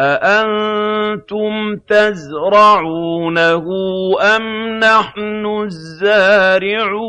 أَأَنتُمْ تَزْرَعُونَهُ أَمْ نَحْنُ الزَّارِعُونَ